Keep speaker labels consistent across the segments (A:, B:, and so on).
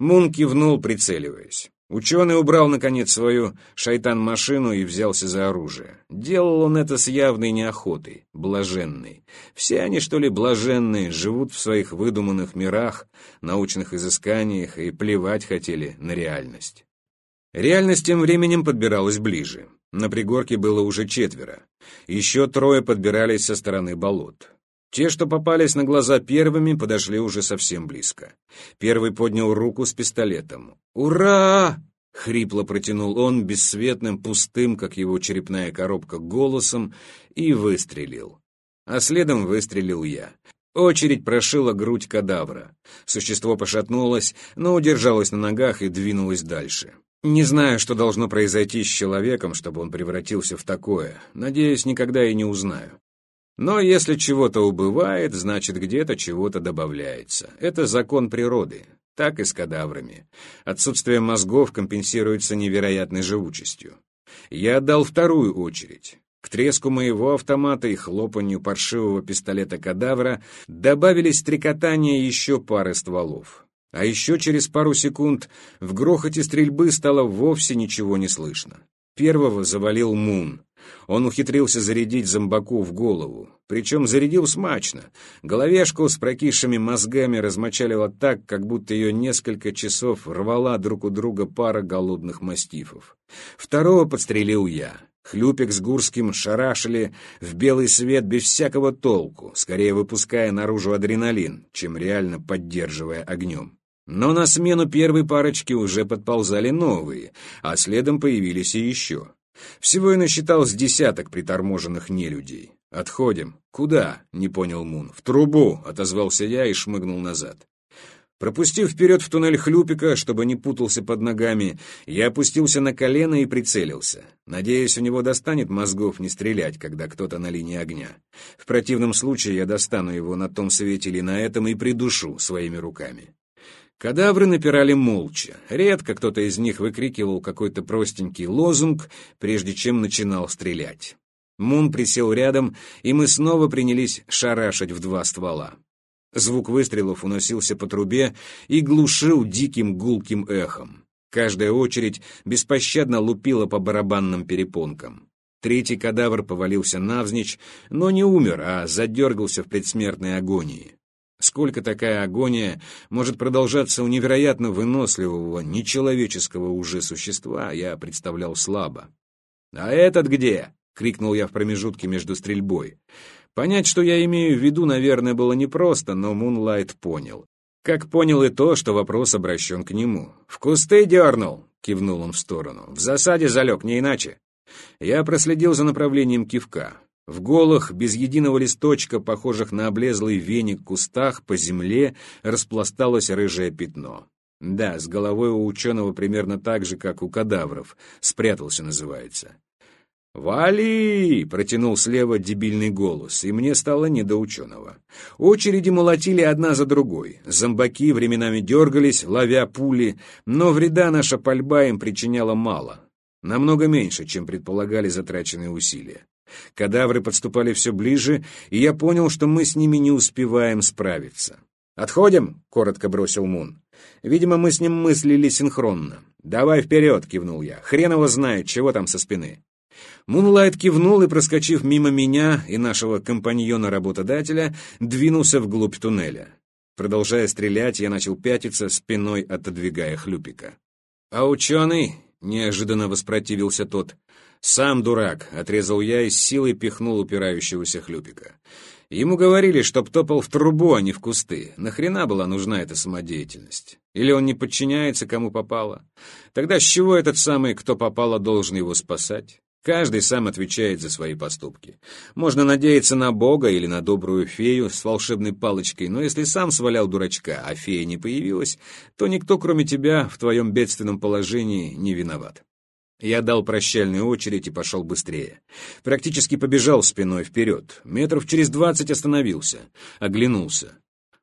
A: Мун кивнул, прицеливаясь. Ученый убрал, наконец, свою шайтан-машину и взялся за оружие. Делал он это с явной неохотой, блаженной. Все они, что ли, блаженные, живут в своих выдуманных мирах, научных изысканиях и плевать хотели на реальность. Реальность тем временем подбиралась ближе. На пригорке было уже четверо. Еще трое подбирались со стороны болот. Те, что попались на глаза первыми, подошли уже совсем близко. Первый поднял руку с пистолетом. «Ура!» — хрипло протянул он бесцветным, пустым, как его черепная коробка, голосом и выстрелил. А следом выстрелил я. Очередь прошила грудь кадавра. Существо пошатнулось, но удержалось на ногах и двинулось дальше. Не знаю, что должно произойти с человеком, чтобы он превратился в такое. Надеюсь, никогда и не узнаю. Но если чего-то убывает, значит, где-то чего-то добавляется. Это закон природы. Так и с кадаврами. Отсутствие мозгов компенсируется невероятной живучестью. Я отдал вторую очередь. К треску моего автомата и хлопанью паршивого пистолета кадавра добавились стрекотания еще пары стволов. А еще через пару секунд в грохоте стрельбы стало вовсе ничего не слышно. Первого завалил Мун. Он ухитрился зарядить зомбаку в голову. Причем зарядил смачно. Головешку с прокисшими мозгами размочалила так, как будто ее несколько часов рвала друг у друга пара голодных мастифов. Второго подстрелил я. Хлюпик с Гурским шарашили в белый свет без всякого толку, скорее выпуская наружу адреналин, чем реально поддерживая огнем. Но на смену первой парочки уже подползали новые, а следом появились и еще. Всего я насчитал с десяток приторможенных нелюдей. «Отходим». «Куда?» — не понял Мун. «В трубу», — отозвался я и шмыгнул назад. Пропустив вперед в туннель хлюпика, чтобы не путался под ногами, я опустился на колено и прицелился. Надеюсь, у него достанет мозгов не стрелять, когда кто-то на линии огня. В противном случае я достану его на том свете или на этом и придушу своими руками. Кадавры напирали молча. Редко кто-то из них выкрикивал какой-то простенький лозунг, прежде чем начинал стрелять. Мун присел рядом, и мы снова принялись шарашить в два ствола. Звук выстрелов уносился по трубе и глушил диким гулким эхом. Каждая очередь беспощадно лупила по барабанным перепонкам. Третий кадавр повалился навзничь, но не умер, а задергался в предсмертной агонии. Сколько такая агония может продолжаться у невероятно выносливого, нечеловеческого уже существа, я представлял слабо. «А этот где?» — крикнул я в промежутке между стрельбой. Понять, что я имею в виду, наверное, было непросто, но Мунлайт понял. Как понял и то, что вопрос обращен к нему. «В кусты дернул!» — кивнул он в сторону. «В засаде залег, не иначе». Я проследил за направлением кивка. В голых, без единого листочка, похожих на облезлый веник кустах, по земле распласталось рыжее пятно. Да, с головой у ученого примерно так же, как у кадавров. Спрятался, называется. «Вали!» — протянул слева дебильный голос, и мне стало не до ученого. Очереди молотили одна за другой. Зомбаки временами дергались, ловя пули, но вреда наша пальба им причиняла мало. Намного меньше, чем предполагали затраченные усилия. Кадавры подступали все ближе, и я понял, что мы с ними не успеваем справиться. «Отходим?» — коротко бросил Мун. Видимо, мы с ним мыслили синхронно. «Давай вперед!» — кивнул я. «Хрен его знает, чего там со спины». Мунлайт кивнул и, проскочив мимо меня и нашего компаньона-работодателя, двинулся вглубь туннеля. Продолжая стрелять, я начал пятиться, спиной отодвигая хлюпика. «А ученый?» — неожиданно воспротивился тот. «Сам дурак», — отрезал я и с силой пихнул упирающегося хлюпика. Ему говорили, чтоб топал в трубу, а не в кусты. Нахрена была нужна эта самодеятельность? Или он не подчиняется, кому попало? Тогда с чего этот самый, кто попало, должен его спасать? Каждый сам отвечает за свои поступки. Можно надеяться на Бога или на добрую фею с волшебной палочкой, но если сам свалял дурачка, а фея не появилась, то никто, кроме тебя, в твоем бедственном положении не виноват. Я дал прощальную очередь и пошел быстрее. Практически побежал спиной вперед. Метров через двадцать остановился. Оглянулся.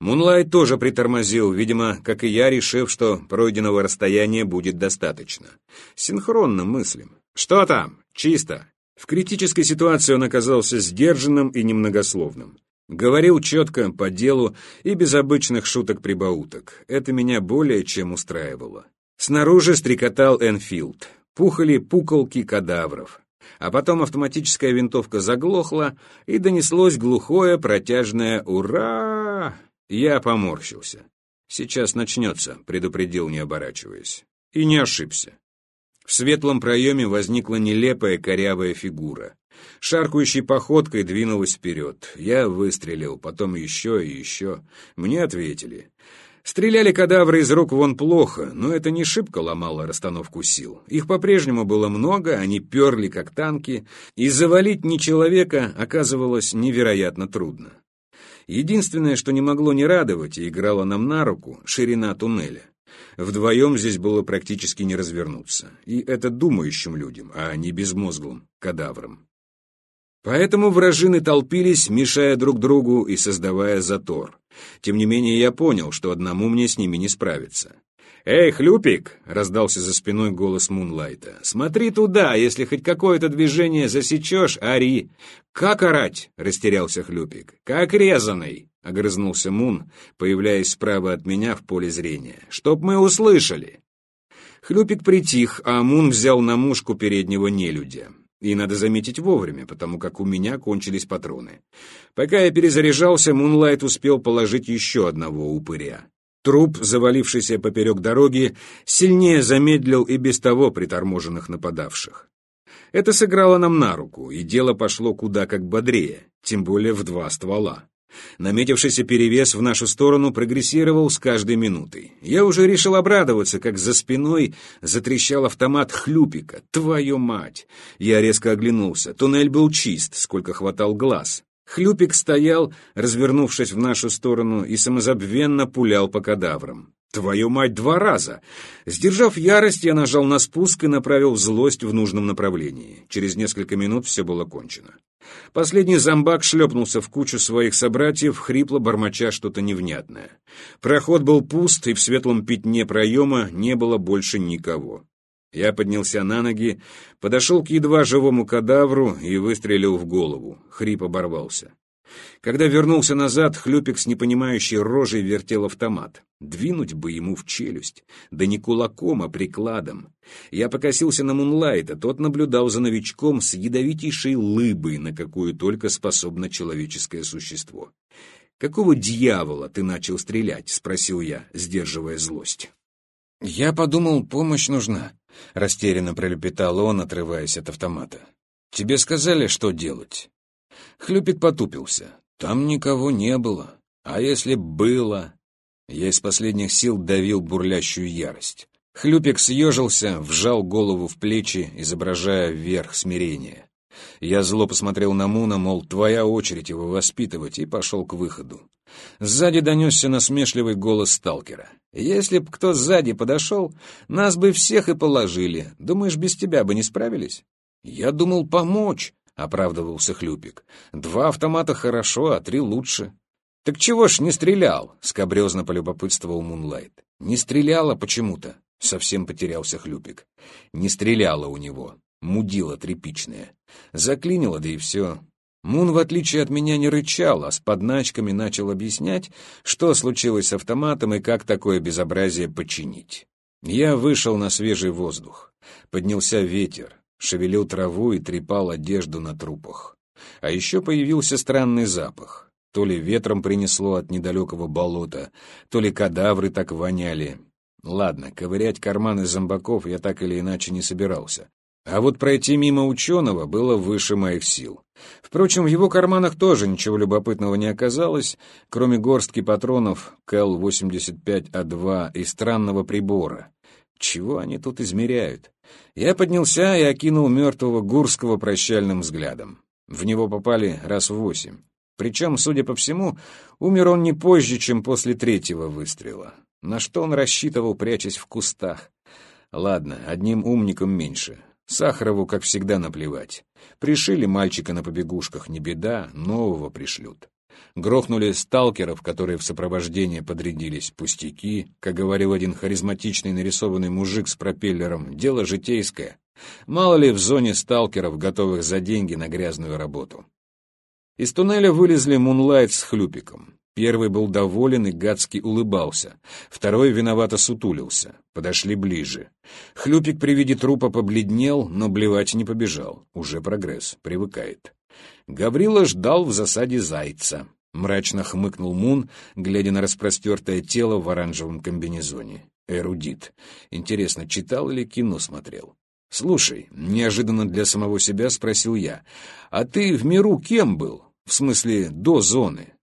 A: Мунлайт тоже притормозил, видимо, как и я, решив, что пройденного расстояния будет достаточно. Синхронно мыслим. «Что там? Чисто!» В критической ситуации он оказался сдержанным и немногословным. Говорил четко, по делу и без обычных шуток-прибауток. Это меня более чем устраивало. Снаружи стрекотал Энфилд. Пухали пуколки кадавров. А потом автоматическая винтовка заглохла, и донеслось глухое протяжное «Ура!». Я поморщился. «Сейчас начнется», — предупредил, не оборачиваясь. И не ошибся. В светлом проеме возникла нелепая корявая фигура. Шаркающей походкой двинулась вперед. Я выстрелил, потом еще и еще. Мне ответили. Стреляли кадавры из рук вон плохо, но это не шибко ломало расстановку сил. Их по-прежнему было много, они перли как танки, и завалить ни человека оказывалось невероятно трудно. Единственное, что не могло не радовать и играло нам на руку — ширина туннеля. Вдвоем здесь было практически не развернуться. И это думающим людям, а не безмозглым кадаврам. Поэтому вражины толпились, мешая друг другу и создавая затор. Тем не менее, я понял, что одному мне с ними не справиться. «Эй, Хлюпик!» — раздался за спиной голос Мунлайта. «Смотри туда, если хоть какое-то движение засечешь, ори!» «Как орать?» — растерялся Хлюпик. «Как резаный!» — огрызнулся Мун, появляясь справа от меня в поле зрения. «Чтоб мы услышали!» Хлюпик притих, а Мун взял на мушку переднего нелюдя. И надо заметить вовремя, потому как у меня кончились патроны. Пока я перезаряжался, Мунлайт успел положить еще одного упыря. Труп, завалившийся поперек дороги, сильнее замедлил и без того приторможенных нападавших. Это сыграло нам на руку, и дело пошло куда как бодрее, тем более в два ствола. Наметившийся перевес в нашу сторону прогрессировал с каждой минутой. Я уже решил обрадоваться, как за спиной затрещал автомат хлюпика. Твою мать! Я резко оглянулся. Туннель был чист, сколько хватал глаз. Хлюпик стоял, развернувшись в нашу сторону, и самозабвенно пулял по кадаврам. Твою мать, два раза! Сдержав ярость, я нажал на спуск и направил злость в нужном направлении. Через несколько минут все было кончено. Последний зомбак шлепнулся в кучу своих собратьев, хрипло бормоча что-то невнятное. Проход был пуст, и в светлом пятне проема не было больше никого. Я поднялся на ноги, подошел к едва живому кадавру и выстрелил в голову. Хрип оборвался. Когда вернулся назад, Хлюпик с непонимающей рожей вертел автомат. Двинуть бы ему в челюсть. Да не кулаком, а прикладом. Я покосился на Мунлайта, тот наблюдал за новичком с ядовитейшей лыбой, на какую только способно человеческое существо. «Какого дьявола ты начал стрелять?» — спросил я, сдерживая злость. «Я подумал, помощь нужна», — растерянно пролепетал он, отрываясь от автомата. «Тебе сказали, что делать?» Хлюпик потупился. Там никого не было. А если было? Я из последних сил давил бурлящую ярость. Хлюпик съежился, вжал голову в плечи, изображая вверх смирения. Я зло посмотрел на Муна, мол, твоя очередь его воспитывать, и пошел к выходу. Сзади донесся насмешливый голос сталкера. «Если б кто сзади подошел, нас бы всех и положили. Думаешь, без тебя бы не справились?» «Я думал помочь», — оправдывался Хлюпик. «Два автомата хорошо, а три лучше». «Так чего ж не стрелял?» — скобрезно полюбопытствовал Мунлайт. «Не стреляла почему-то», — совсем потерялся Хлюпик. «Не стреляла у него. Мудила тряпичная. Заклинила, да и все. Мун, в отличие от меня, не рычал, а с подначками начал объяснять, что случилось с автоматом и как такое безобразие починить. Я вышел на свежий воздух. Поднялся ветер шевелил траву и трепал одежду на трупах. А еще появился странный запах. То ли ветром принесло от недалекого болота, то ли кадавры так воняли. Ладно, ковырять карманы зомбаков я так или иначе не собирался. А вот пройти мимо ученого было выше моих сил. Впрочем, в его карманах тоже ничего любопытного не оказалось, кроме горстки патронов КЛ-85А2 и странного прибора. Чего они тут измеряют? Я поднялся и окинул мертвого Гурского прощальным взглядом. В него попали раз в восемь. Причем, судя по всему, умер он не позже, чем после третьего выстрела. На что он рассчитывал, прячась в кустах? Ладно, одним умником меньше. Сахарову, как всегда, наплевать. Пришили мальчика на побегушках, не беда, нового пришлют. Грохнули сталкеров, которые в сопровождение подрядились. Пустяки, как говорил один харизматичный нарисованный мужик с пропеллером, дело житейское. Мало ли в зоне сталкеров, готовых за деньги на грязную работу. Из туннеля вылезли Мунлайт с Хлюпиком. Первый был доволен и гадски улыбался, второй виновато сутулился. Подошли ближе. Хлюпик при виде трупа побледнел, но блевать не побежал. Уже прогресс, привыкает. Гаврила ждал в засаде зайца. Мрачно хмыкнул Мун, глядя на распростертое тело в оранжевом комбинезоне. Эрудит. Интересно, читал или кино смотрел? «Слушай», — неожиданно для самого себя спросил я, «а ты в миру кем был? В смысле, до зоны?»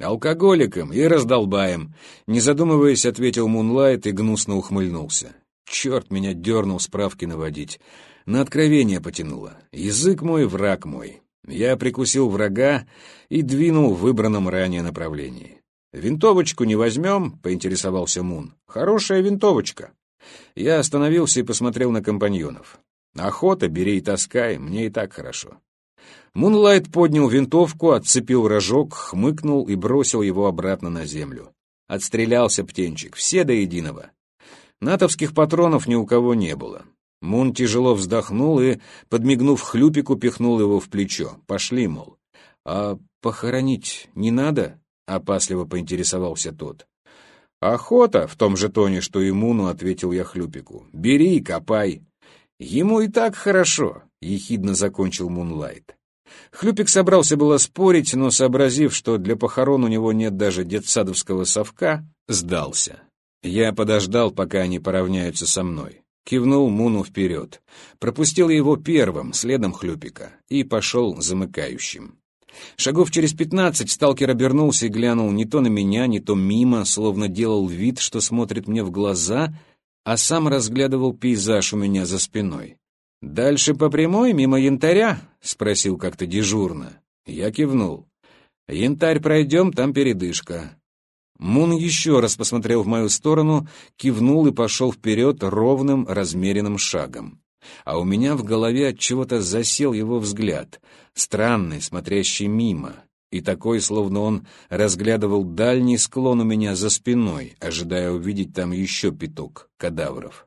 A: «Алкоголиком и раздолбаем», — не задумываясь, ответил Мунлайт и гнусно ухмыльнулся. «Черт меня дернул справки наводить. На откровение потянуло. Язык мой — враг мой. Я прикусил врага и двинул в выбранном ранее направлении. «Винтовочку не возьмем?» — поинтересовался Мун. «Хорошая винтовочка». Я остановился и посмотрел на компаньонов. «Охота, бери и таскай, мне и так хорошо». Мунлайт поднял винтовку, отцепил рожок, хмыкнул и бросил его обратно на землю. Отстрелялся птенчик, все до единого. Натовских патронов ни у кого не было. Мун тяжело вздохнул и, подмигнув хлюпику, пихнул его в плечо. «Пошли, мол». «А похоронить не надо?» — опасливо поинтересовался тот. «Охота», — в том же тоне, что и Муну, ответил я хлюпику. «Бери и копай». «Ему и так хорошо», — ехидно закончил Мунлайт. Хлюпик собрался было спорить, но, сообразив, что для похорон у него нет даже детсадовского совка, сдался. Я подождал, пока они поравняются со мной. Кивнул Муну вперед. Пропустил его первым, следом Хлюпика, и пошел замыкающим. Шагов через пятнадцать сталкер обернулся и глянул не то на меня, не то мимо, словно делал вид, что смотрит мне в глаза, а сам разглядывал пейзаж у меня за спиной. «Дальше по прямой, мимо янтаря?» — спросил как-то дежурно. Я кивнул. «Янтарь пройдем, там передышка». Мун еще раз посмотрел в мою сторону, кивнул и пошел вперед ровным, размеренным шагом. А у меня в голове от чего-то засел его взгляд, странный, смотрящий мимо, и такой, словно он разглядывал дальний склон у меня за спиной, ожидая увидеть там еще пяток кадавров.